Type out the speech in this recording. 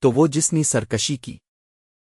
تو وہ جس نے سرکشی کی۔